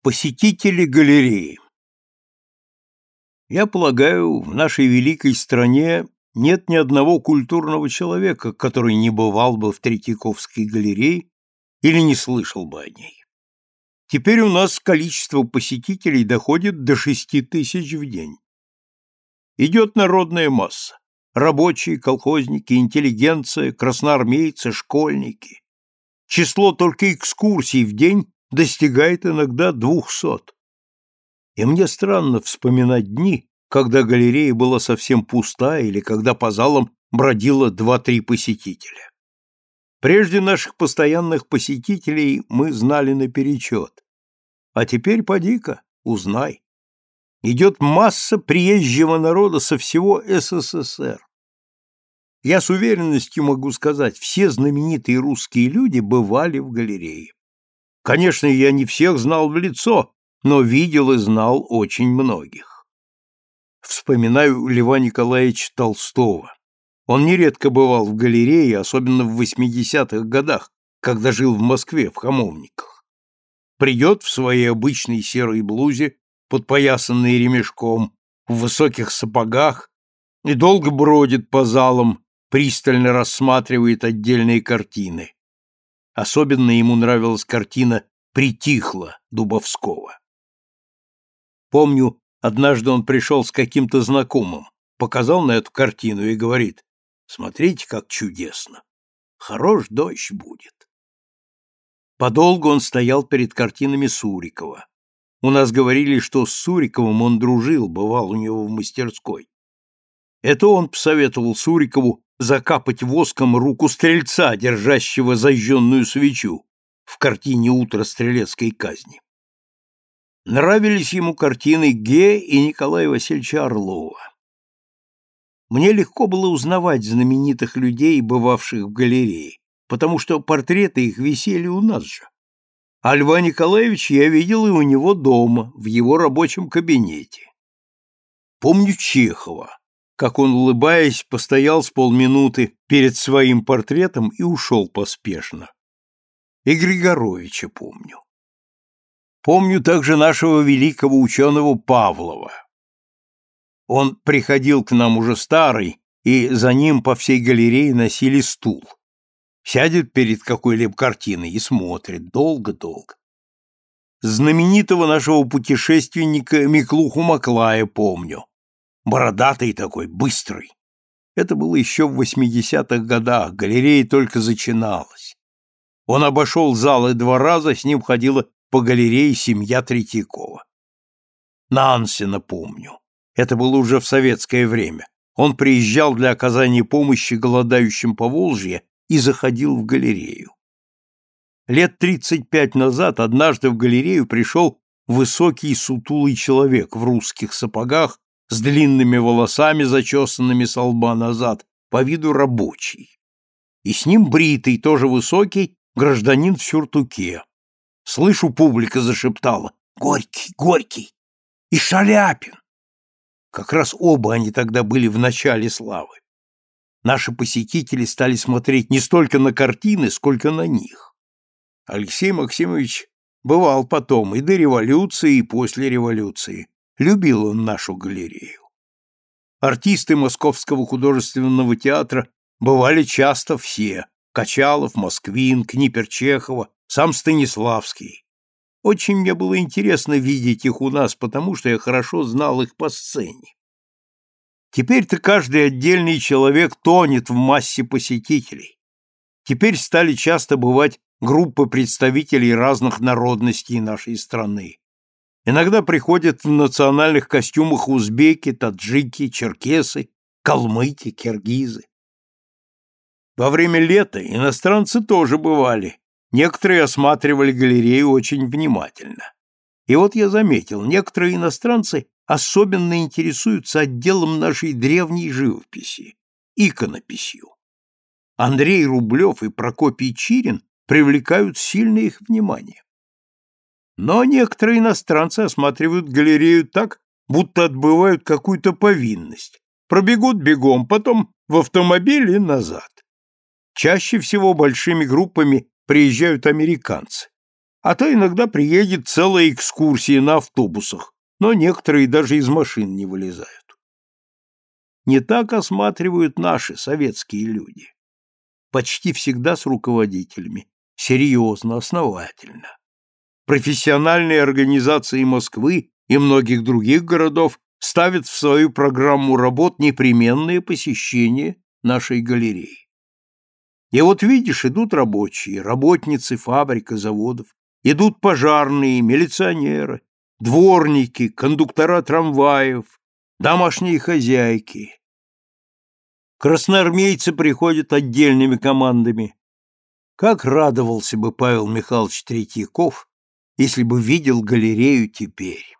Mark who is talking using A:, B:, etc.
A: Посетители галереи Я полагаю, в нашей великой стране нет ни одного культурного человека, который не бывал бы в Третьяковской галерее или не слышал бы о ней. Теперь у нас количество посетителей доходит до шести тысяч в день. Идет народная масса. Рабочие, колхозники, интеллигенция, красноармейцы, школьники. Число только экскурсий в день достигает иногда двухсот. И мне странно вспоминать дни, когда галерея была совсем пуста или когда по залам бродило два-три посетителя. Прежде наших постоянных посетителей мы знали наперечет. А теперь поди-ка, узнай. Идет масса приезжего народа со всего СССР. Я с уверенностью могу сказать, все знаменитые русские люди бывали в галерее. Конечно, я не всех знал в лицо, но видел и знал очень многих. Вспоминаю Льва Николаевича Толстого. Он нередко бывал в галерее, особенно в 80-х годах, когда жил в Москве, в Хамовниках. Придет в своей обычной серой блузе, подпоясанной ремешком, в высоких сапогах и долго бродит по залам, пристально рассматривает отдельные картины. Особенно ему нравилась картина «Притихло» Дубовского. Помню, однажды он пришел с каким-то знакомым, показал на эту картину и говорит, «Смотрите, как чудесно! Хорош дождь будет!» Подолгу он стоял перед картинами Сурикова. У нас говорили, что с Суриковым он дружил, бывал у него в мастерской. Это он посоветовал Сурикову закапать воском руку стрельца, держащего зажженную свечу в картине «Утро стрелецкой казни». Нравились ему картины Ге и Николая Васильевича Орлова. Мне легко было узнавать знаменитых людей, бывавших в галерее, потому что портреты их висели у нас же. А Льва Николаевича я видел и у него дома, в его рабочем кабинете. Помню Чехова, как он, улыбаясь, постоял с полминуты перед своим портретом и ушел поспешно. И Григоровича помню. Помню также нашего великого ученого Павлова. Он приходил к нам уже старый, и за ним по всей галерее носили стул. Сядет перед какой-либо картиной и смотрит долго-долго. Знаменитого нашего путешественника Миклуху Маклая помню бородатый такой, быстрый. Это было еще в 80-х годах, галерея только зачиналась. Он обошел залы два раза, с ним ходила по галерее семья Третьякова. Нансена помню. Это было уже в советское время. Он приезжал для оказания помощи голодающим по Волжье и заходил в галерею. Лет 35 назад однажды в галерею пришел высокий сутулый человек в русских сапогах с длинными волосами, зачесанными со лба назад, по виду рабочий. И с ним бритый, тоже высокий, гражданин в сюртуке. Слышу, публика зашептала «Горький, Горький!» и Шаляпин. Как раз оба они тогда были в начале славы. Наши посетители стали смотреть не столько на картины, сколько на них. Алексей Максимович бывал потом и до революции, и после революции. Любил он нашу галерею. Артисты Московского художественного театра бывали часто все – Качалов, Москвин, Книпер Чехова, сам Станиславский. Очень мне было интересно видеть их у нас, потому что я хорошо знал их по сцене. Теперь-то каждый отдельный человек тонет в массе посетителей. Теперь стали часто бывать группы представителей разных народностей нашей страны. Иногда приходят в национальных костюмах узбеки, таджики, черкесы, калмыки, киргизы. Во время лета иностранцы тоже бывали. Некоторые осматривали галерею очень внимательно. И вот я заметил, некоторые иностранцы особенно интересуются отделом нашей древней живописи, иконописью. Андрей Рублев и Прокопий Чирин привлекают сильное их внимание. Но некоторые иностранцы осматривают галерею так, будто отбывают какую-то повинность. Пробегут бегом, потом в автомобиль и назад. Чаще всего большими группами приезжают американцы. А то иногда приедет целая экскурсия на автобусах, но некоторые даже из машин не вылезают. Не так осматривают наши советские люди. Почти всегда с руководителями, серьезно, основательно. Профессиональные организации Москвы и многих других городов ставят в свою программу работ непременное посещение нашей галереи. И вот видишь, идут рабочие, работницы фабрик и заводов, идут пожарные, милиционеры, дворники, кондуктора трамваев, домашние хозяйки. Красноармейцы приходят отдельными командами. Как радовался бы Павел Михайлович Третьяков, если бы видел галерею теперь.